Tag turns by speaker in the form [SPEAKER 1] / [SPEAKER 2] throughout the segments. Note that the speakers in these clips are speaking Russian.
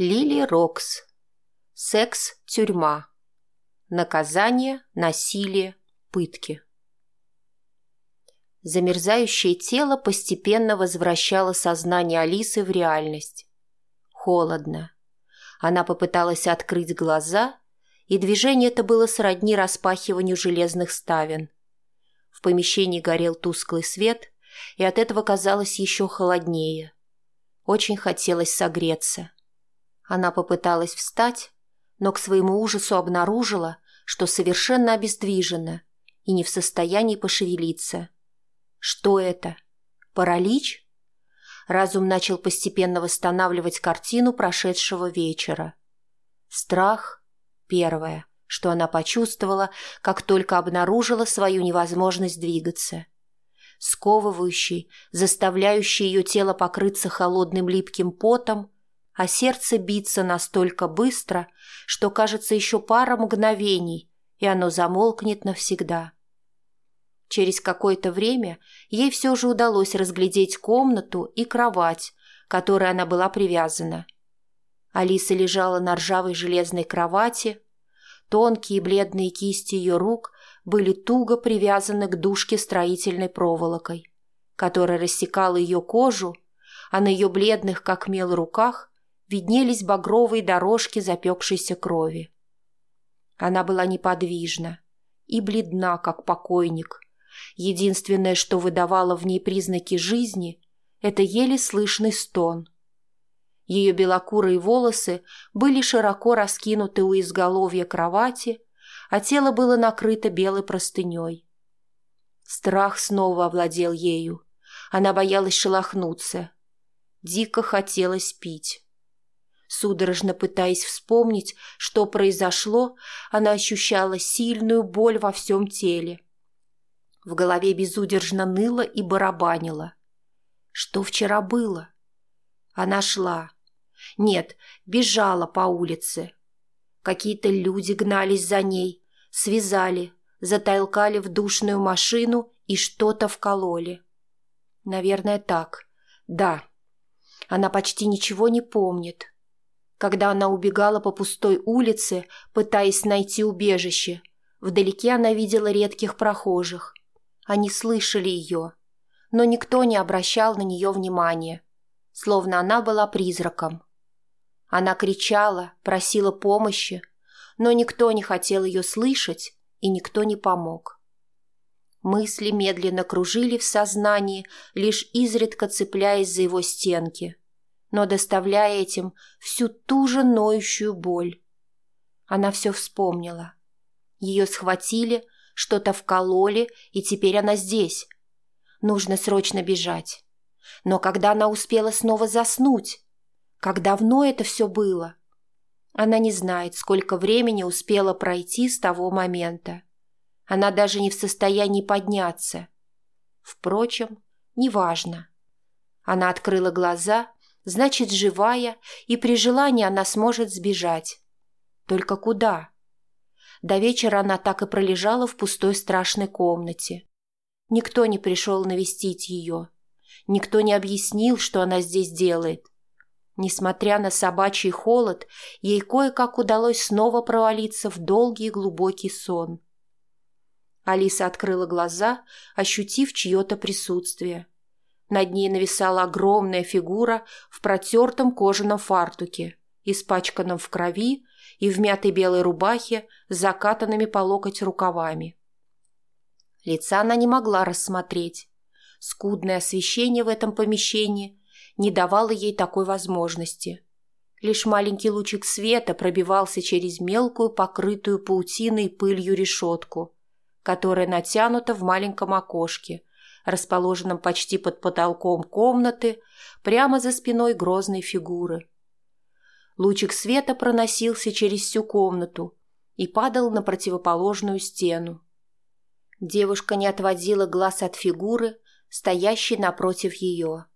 [SPEAKER 1] Лили Рокс. Секс, тюрьма. Наказание, насилие, пытки. Замерзающее тело постепенно возвращало сознание Алисы в реальность. Холодно. Она попыталась открыть глаза, и движение это было сродни распахиванию железных ставен. В помещении горел тусклый свет, и от этого казалось еще холоднее. Очень хотелось согреться. — она попыталась встать, но к своему ужасу обнаружила, что совершенно обездвижена и не в состоянии пошевелиться. Что это? Паралич? Разум начал постепенно восстанавливать картину прошедшего вечера. Страх – первое, что она почувствовала, как только обнаружила свою невозможность двигаться. Сковывающий, заставляющий ее тело покрыться холодным липким потом – а сердце биться настолько быстро, что кажется еще пара мгновений, и оно замолкнет навсегда. Через какое-то время ей все же удалось разглядеть комнату и кровать, к которой она была привязана. Алиса лежала на ржавой железной кровати. Тонкие бледные кисти ее рук были туго привязаны к дужке строительной проволокой, которая рассекала ее кожу, а на ее бледных, как мел, руках виднелись багровые дорожки запекшейся крови. Она была неподвижна и бледна, как покойник. Единственное, что выдавало в ней признаки жизни, это еле слышный стон. Ее белокурые волосы были широко раскинуты у изголовья кровати, а тело было накрыто белой простыней. Страх снова овладел ею. Она боялась шелохнуться. Дико хотелось пить. Судорожно пытаясь вспомнить, что произошло, она ощущала сильную боль во всем теле. В голове безудержно ныло и барабанило. Что вчера было? Она шла. Нет, бежала по улице. Какие-то люди гнались за ней, связали, затолкали в душную машину и что-то вкололи. Наверное, так. Да. Она почти ничего не помнит когда она убегала по пустой улице, пытаясь найти убежище. Вдалеке она видела редких прохожих. Они слышали ее, но никто не обращал на нее внимания, словно она была призраком. Она кричала, просила помощи, но никто не хотел ее слышать, и никто не помог. Мысли медленно кружили в сознании, лишь изредка цепляясь за его стенки – но доставляя этим всю ту же ноющую боль. Она все вспомнила. Ее схватили, что-то вкололи, и теперь она здесь. Нужно срочно бежать. Но когда она успела снова заснуть? Как давно это все было? Она не знает, сколько времени успела пройти с того момента. Она даже не в состоянии подняться. Впрочем, неважно. Она открыла глаза значит живая, и при желании она сможет сбежать. Только куда? До вечера она так и пролежала в пустой страшной комнате. Никто не пришел навестить ее. Никто не объяснил, что она здесь делает. Несмотря на собачий холод, ей кое-как удалось снова провалиться в долгий глубокий сон. Алиса открыла глаза, ощутив чье-то присутствие. — над ней нависала огромная фигура в протертом кожаном фартуке, испачканном в крови и в мятой белой рубахе с закатанными по локоть рукавами. Лица она не могла рассмотреть. Скудное освещение в этом помещении не давало ей такой возможности. Лишь маленький лучик света пробивался через мелкую, покрытую паутиной пылью решетку, которая натянута в маленьком окошке – расположенном почти под потолком комнаты, прямо за спиной грозной фигуры. Лучик света проносился через всю комнату и падал на противоположную стену. Девушка не отводила глаз от фигуры, стоящей напротив ее.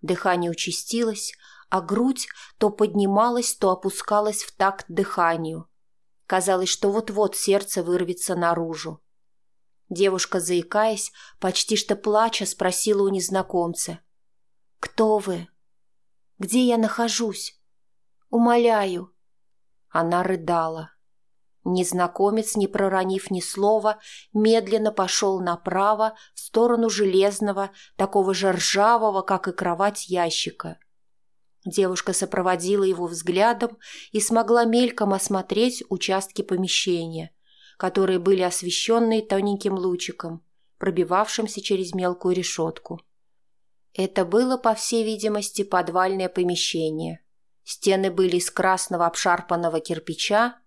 [SPEAKER 1] Дыхание участилось, а грудь то поднималась, то опускалась в такт дыханию. Казалось, что вот-вот сердце вырвется наружу. Девушка, заикаясь, почти что плача, спросила у незнакомца. «Кто вы? Где я нахожусь? Умоляю!» Она рыдала. Незнакомец, не проронив ни слова, медленно пошел направо в сторону железного, такого же ржавого, как и кровать ящика. Девушка сопроводила его взглядом и смогла мельком осмотреть участки помещения – которые были освещенные тоненьким лучиком, пробивавшимся через мелкую решетку. Это было, по всей видимости, подвальное помещение. Стены были из красного обшарпанного кирпича,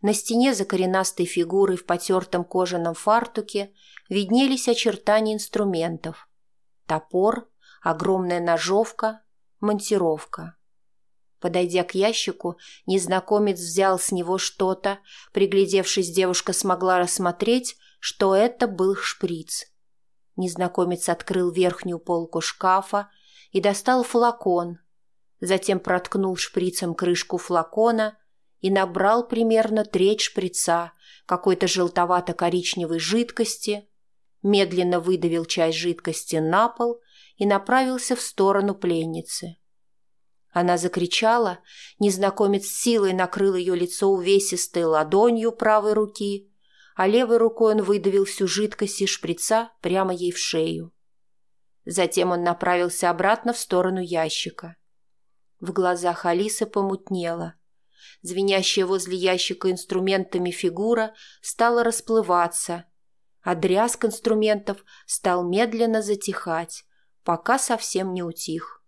[SPEAKER 1] на стене за коренастой фигурой в потертом кожаном фартуке виднелись очертания инструментов. Топор, огромная ножовка, монтировка. Подойдя к ящику, незнакомец взял с него что-то. Приглядевшись, девушка смогла рассмотреть, что это был шприц. Незнакомец открыл верхнюю полку шкафа и достал флакон. Затем проткнул шприцем крышку флакона и набрал примерно треть шприца какой-то желтовато-коричневой жидкости, медленно выдавил часть жидкости на пол и направился в сторону пленницы. — она закричала, незнакомец силой накрыл ее лицо увесистой ладонью правой руки, а левой рукой он выдавил всю жидкость из шприца прямо ей в шею. Затем он направился обратно в сторону ящика. В глазах Алисы помутнело. Звенящая возле ящика инструментами фигура стала расплываться, а дрязг инструментов стал медленно затихать, пока совсем не утих.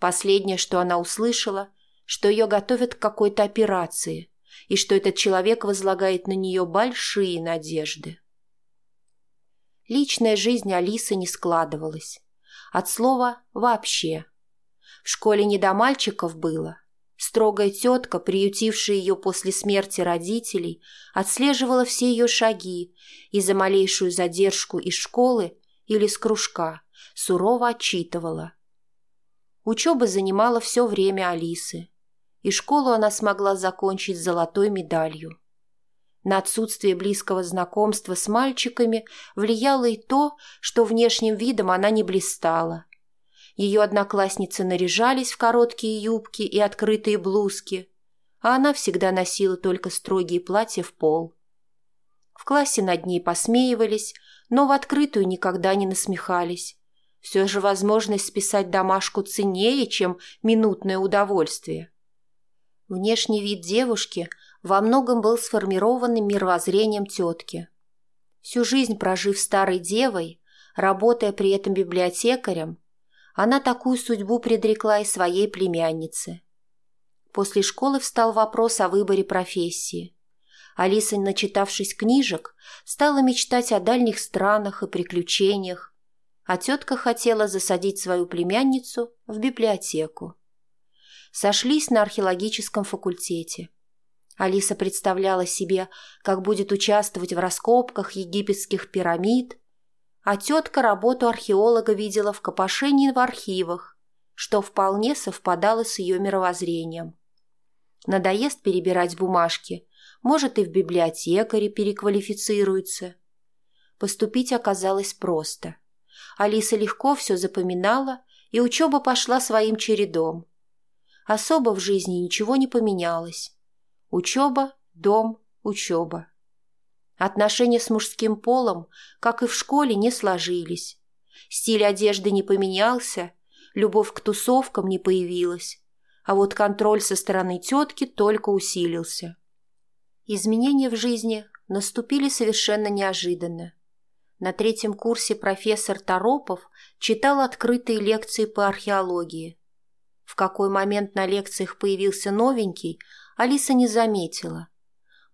[SPEAKER 1] Последнее, что она услышала, что ее готовят к какой-то операции и что этот человек возлагает на нее большие надежды. Личная жизнь Алисы не складывалась. От слова «вообще». В школе не до мальчиков было. Строгая тетка, приютившая ее после смерти родителей, отслеживала все ее шаги и за малейшую задержку из школы или с кружка сурово отчитывала – Учеба занимала все время Алисы, и школу она смогла закончить золотой медалью. На отсутствие близкого знакомства с мальчиками влияло и то, что внешним видом она не блистала. Ее одноклассницы наряжались в короткие юбки и открытые блузки, а она всегда носила только строгие платья в пол. В классе над ней посмеивались, но в открытую никогда не насмехались все же возможность списать домашку ценнее, чем минутное удовольствие. Внешний вид девушки во многом был сформирован мировоззрением тетки. Всю жизнь прожив старой девой, работая при этом библиотекарем, она такую судьбу предрекла и своей племяннице. После школы встал вопрос о выборе профессии. Алиса, начитавшись книжек, стала мечтать о дальних странах и приключениях, а тетка хотела засадить свою племянницу в библиотеку. Сошлись на археологическом факультете. Алиса представляла себе, как будет участвовать в раскопках египетских пирамид, а тетка работу археолога видела в копошении в архивах, что вполне совпадало с ее мировоззрением. Надоест перебирать бумажки, может и в библиотекаре переквалифицируется. Поступить оказалось просто – Алиса легко все запоминала и учеба пошла своим чередом. Особо в жизни ничего не поменялось. Учеба, дом, учеба. Отношения с мужским полом, как и в школе, не сложились. Стиль одежды не поменялся, любовь к тусовкам не появилась, а вот контроль со стороны тетки только усилился. Изменения в жизни наступили совершенно неожиданно. На третьем курсе профессор Торопов читал открытые лекции по археологии. В какой момент на лекциях появился новенький, Алиса не заметила.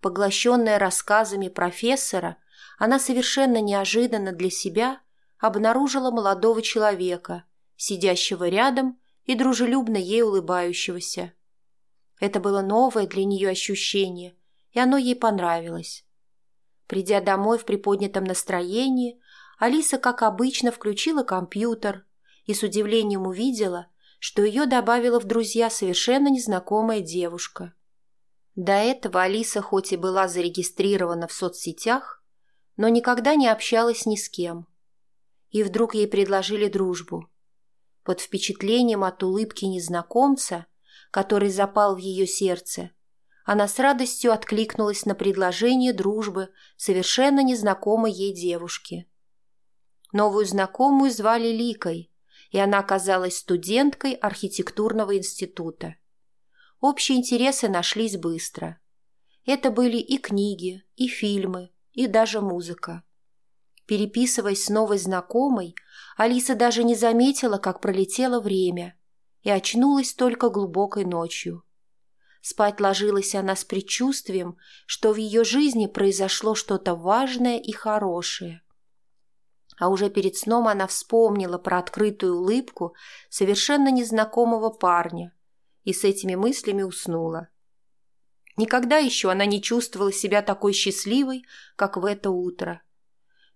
[SPEAKER 1] Поглощенная рассказами профессора, она совершенно неожиданно для себя обнаружила молодого человека, сидящего рядом и дружелюбно ей улыбающегося. Это было новое для нее ощущение, и оно ей понравилось. Придя домой в приподнятом настроении, Алиса, как обычно, включила компьютер и с удивлением увидела, что ее добавила в друзья совершенно незнакомая девушка. До этого Алиса хоть и была зарегистрирована в соцсетях, но никогда не общалась ни с кем. И вдруг ей предложили дружбу. Под впечатлением от улыбки незнакомца, который запал в ее сердце, она с радостью откликнулась на предложение дружбы совершенно незнакомой ей девушки. Новую знакомую звали Ликой, и она оказалась студенткой архитектурного института. Общие интересы нашлись быстро. Это были и книги, и фильмы, и даже музыка. Переписываясь с новой знакомой, Алиса даже не заметила, как пролетело время, и очнулась только глубокой ночью. Спать ложилась она с предчувствием, что в ее жизни произошло что-то важное и хорошее. А уже перед сном она вспомнила про открытую улыбку совершенно незнакомого парня и с этими мыслями уснула. Никогда еще она не чувствовала себя такой счастливой, как в это утро.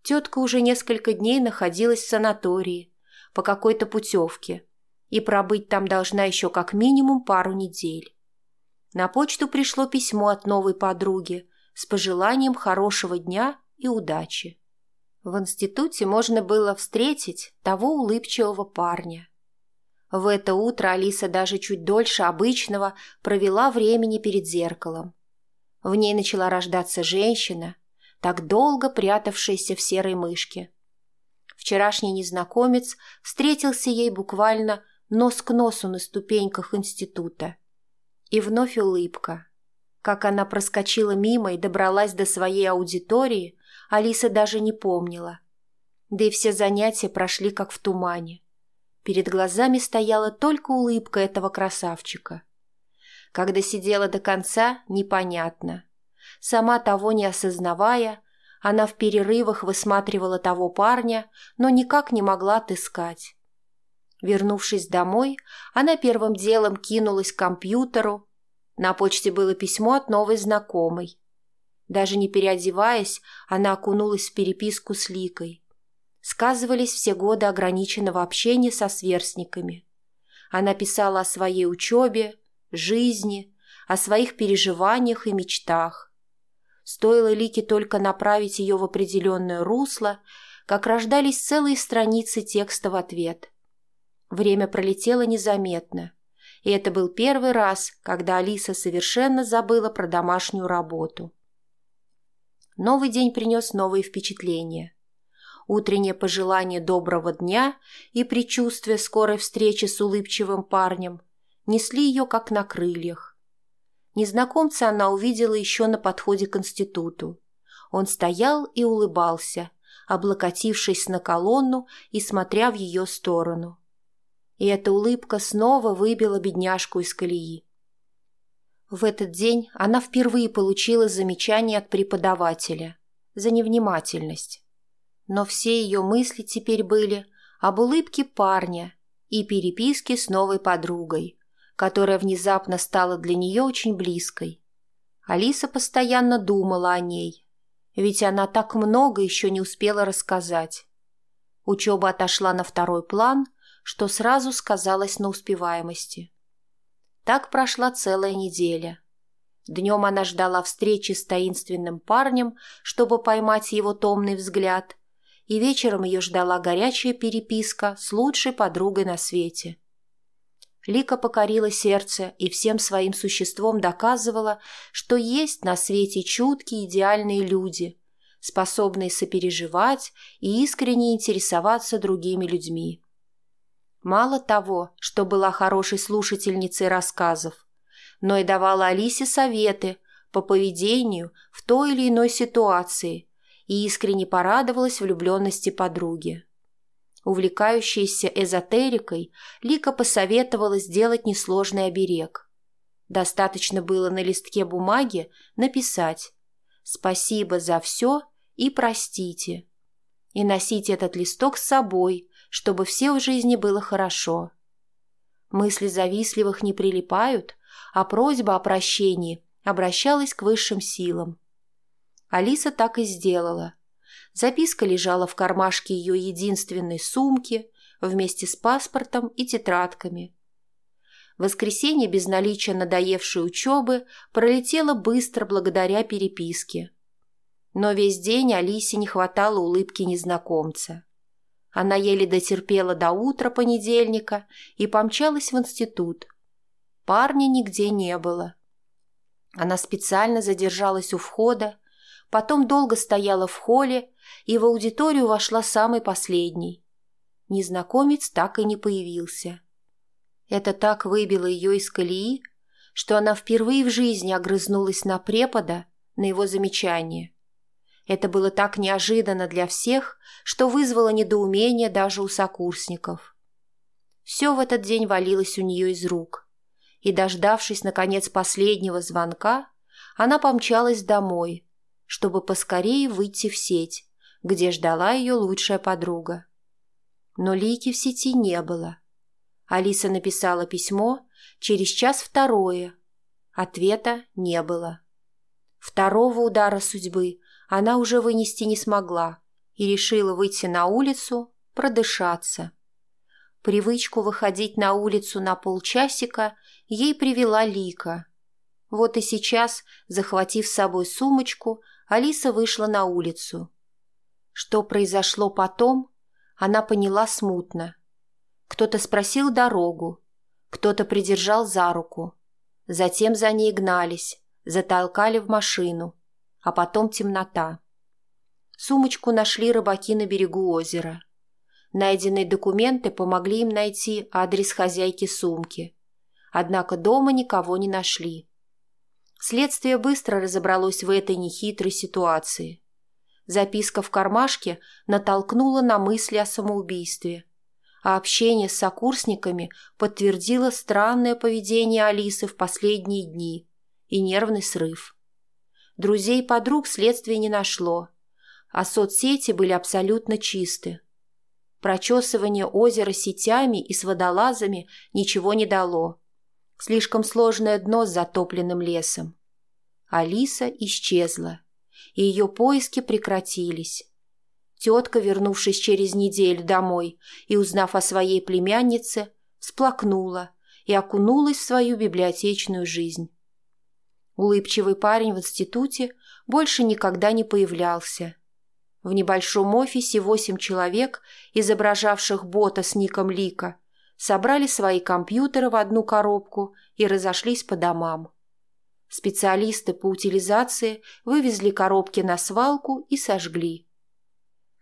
[SPEAKER 1] Тетка уже несколько дней находилась в санатории по какой-то путевке и пробыть там должна еще как минимум пару недель. На почту пришло письмо от новой подруги с пожеланием хорошего дня и удачи. В институте можно было встретить того улыбчивого парня. В это утро Алиса даже чуть дольше обычного провела времени перед зеркалом. В ней начала рождаться женщина, так долго прятавшаяся в серой мышке. Вчерашний незнакомец встретился ей буквально нос к носу на ступеньках института – и вновь улыбка. Как она проскочила мимо и добралась до своей аудитории, Алиса даже не помнила. Да и все занятия прошли как в тумане. Перед глазами стояла только улыбка этого красавчика. Когда сидела до конца, непонятно. Сама того не осознавая, она в перерывах высматривала того парня, но никак не могла отыскать. Вернувшись домой, она первым делом кинулась к компьютеру. На почте было письмо от новой знакомой. Даже не переодеваясь, она окунулась в переписку с Ликой. Сказывались все годы ограниченного общения со сверстниками. Она писала о своей учебе, жизни, о своих переживаниях и мечтах. Стоило Лике только направить ее в определенное русло, как рождались целые страницы текста в ответ – Время пролетело незаметно. И это был первый раз, когда Алиса совершенно забыла про домашнюю работу. Новый день принес новые впечатления. Утреннее пожелание доброго дня и предчувствие скорой встречи с улыбчивым парнем несли ее как на крыльях. Незнакомца она увидела еще на подходе к институту. Он стоял и улыбался, облокотившись на колонну и смотря в ее сторону и эта улыбка снова выбила бедняжку из колеи. В этот день она впервые получила замечание от преподавателя за невнимательность. Но все ее мысли теперь были об улыбке парня и переписке с новой подругой, которая внезапно стала для нее очень близкой. Алиса постоянно думала о ней, ведь она так много еще не успела рассказать. Учеба отошла на второй план – что сразу сказалось на успеваемости. Так прошла целая неделя. Днем она ждала встречи с таинственным парнем, чтобы поймать его томный взгляд, и вечером ее ждала горячая переписка с лучшей подругой на свете. Лика покорила сердце и всем своим существом доказывала, что есть на свете чуткие идеальные люди, способные сопереживать и искренне интересоваться другими людьми. Мало того, что была хорошей слушательницей рассказов, но и давала Алисе советы по поведению в той или иной ситуации и искренне порадовалась влюбленности подруги. Увлекающаяся эзотерикой, Лика посоветовала сделать несложный оберег. Достаточно было на листке бумаги написать «Спасибо за все и простите» и носить этот листок с собой – чтобы все в жизни было хорошо. Мысли завистливых не прилипают, а просьба о прощении обращалась к высшим силам. Алиса так и сделала. Записка лежала в кармашке ее единственной сумки вместе с паспортом и тетрадками. Воскресенье без наличия надоевшей учебы пролетело быстро благодаря переписке. Но весь день Алисе не хватало улыбки незнакомца. Она еле дотерпела до утра понедельника и помчалась в институт. Парня нигде не было. Она специально задержалась у входа, потом долго стояла в холле и в аудиторию вошла самый последний. Незнакомец так и не появился. Это так выбило ее из колеи, что она впервые в жизни огрызнулась на препода, на его замечание. Это было так неожиданно для всех, что вызвало недоумение даже у сокурсников. Все в этот день валилось у нее из рук. И, дождавшись, наконец, последнего звонка, она помчалась домой, чтобы поскорее выйти в сеть, где ждала ее лучшая подруга. Но Лики в сети не было. Алиса написала письмо, через час второе. Ответа не было. Второго удара судьбы – она уже вынести не смогла и решила выйти на улицу продышаться. Привычку выходить на улицу на полчасика ей привела Лика. Вот и сейчас, захватив с собой сумочку, Алиса вышла на улицу. Что произошло потом, она поняла смутно. Кто-то спросил дорогу, кто-то придержал за руку. Затем за ней гнались, затолкали в машину – а потом темнота. Сумочку нашли рыбаки на берегу озера. Найденные документы помогли им найти адрес хозяйки сумки. Однако дома никого не нашли. Следствие быстро разобралось в этой нехитрой ситуации. Записка в кармашке натолкнула на мысли о самоубийстве, а общение с сокурсниками подтвердило странное поведение Алисы в последние дни и нервный срыв. Друзей и подруг следствие не нашло, а соцсети были абсолютно чисты. Прочесывание озера сетями и с водолазами ничего не дало. Слишком сложное дно с затопленным лесом. Алиса исчезла, и ее поиски прекратились. Тетка, вернувшись через неделю домой и узнав о своей племяннице, всплакнула и окунулась в свою библиотечную жизнь. Улыбчивый парень в институте больше никогда не появлялся. В небольшом офисе восемь человек, изображавших бота с ником Лика, собрали свои компьютеры в одну коробку и разошлись по домам. Специалисты по утилизации вывезли коробки на свалку и сожгли.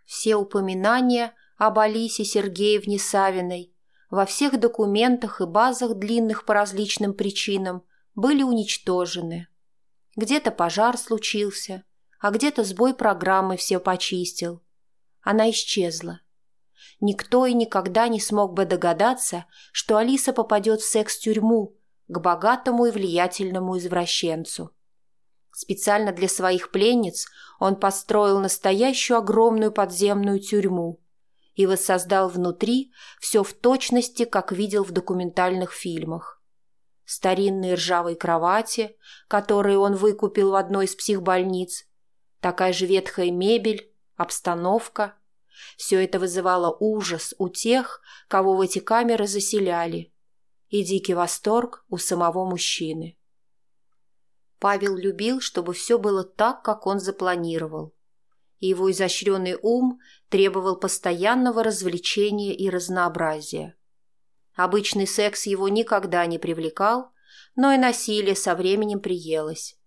[SPEAKER 1] Все упоминания об Алисе Сергеевне Савиной во всех документах и базах длинных по различным причинам – были уничтожены. Где-то пожар случился, а где-то сбой программы все почистил. Она исчезла. Никто и никогда не смог бы догадаться, что Алиса попадет в секс-тюрьму к богатому и влиятельному извращенцу. Специально для своих пленниц он построил настоящую огромную подземную тюрьму и воссоздал внутри все в точности, как видел в документальных фильмах старинной ржавой кровати, которые он выкупил в одной из психбольниц, такая же ветхая мебель, обстановка. Все это вызывало ужас у тех, кого в эти камеры заселяли, и дикий восторг у самого мужчины. Павел любил, чтобы все было так, как он запланировал. И его изощренный ум требовал постоянного развлечения и разнообразия. Обычный секс его никогда не привлекал, но и насилие со временем приелось.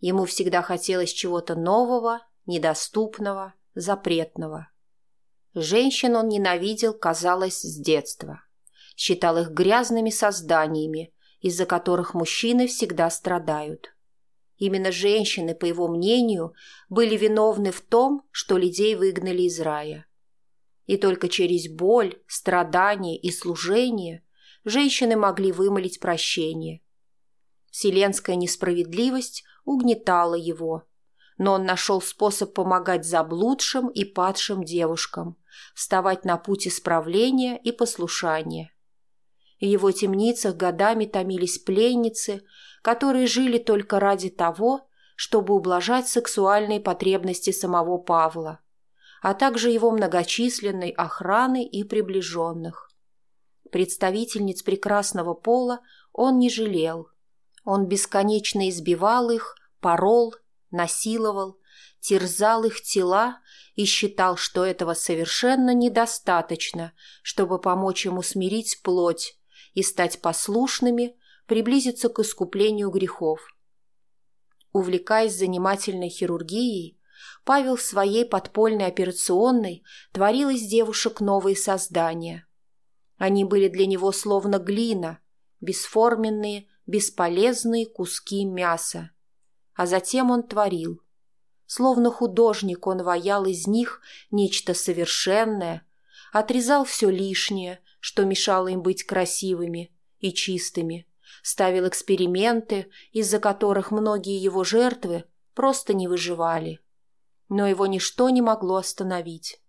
[SPEAKER 1] Ему всегда хотелось чего-то нового, недоступного, запретного. Женщин он ненавидел, казалось, с детства. Считал их грязными созданиями, из-за которых мужчины всегда страдают. Именно женщины, по его мнению, были виновны в том, что людей выгнали из рая. И только через боль, страдания и служение женщины могли вымолить прощение. Вселенская несправедливость угнетала его, но он нашел способ помогать заблудшим и падшим девушкам, вставать на путь исправления и послушания. В его темницах годами томились пленницы, которые жили только ради того, чтобы ублажать сексуальные потребности самого Павла – а также его многочисленной охраны и приближенных. Представительниц прекрасного пола он не жалел. Он бесконечно избивал их, порол, насиловал, терзал их тела и считал, что этого совершенно недостаточно, чтобы помочь ему смирить плоть и стать послушными, приблизиться к искуплению грехов. Увлекаясь занимательной хирургией, Павел в своей подпольной операционной творил из девушек новые создания. Они были для него словно глина, бесформенные, бесполезные куски мяса. А затем он творил. Словно художник он ваял из них нечто совершенное, отрезал все лишнее, что мешало им быть красивыми и чистыми, ставил эксперименты, из-за которых многие его жертвы просто не выживали но его ничто не могло остановить.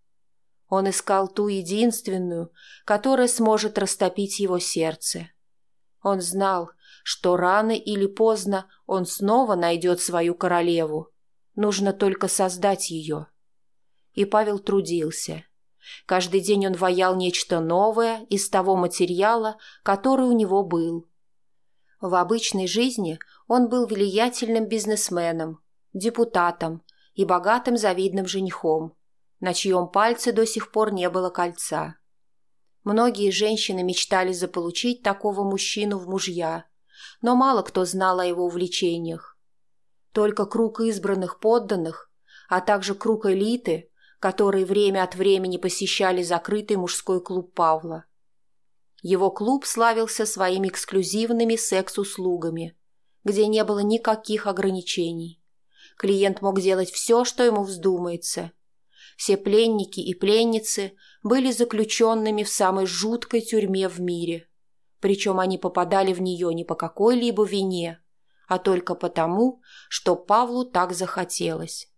[SPEAKER 1] Он искал ту единственную, которая сможет растопить его сердце. Он знал, что рано или поздно он снова найдет свою королеву. Нужно только создать ее. И Павел трудился. Каждый день он ваял нечто новое из того материала, который у него был. В обычной жизни он был влиятельным бизнесменом, депутатом, и богатым завидным женихом, на чьем пальце до сих пор не было кольца. Многие женщины мечтали заполучить такого мужчину в мужья, но мало кто знал о его увлечениях. Только круг избранных подданных, а также круг элиты, которые время от времени посещали закрытый мужской клуб Павла. Его клуб славился своими эксклюзивными секс-услугами, где не было никаких ограничений. Клиент мог делать все, что ему вздумается. Все пленники и пленницы были заключенными в самой жуткой тюрьме в мире. Причем они попадали в нее не по какой-либо вине, а только потому, что Павлу так захотелось.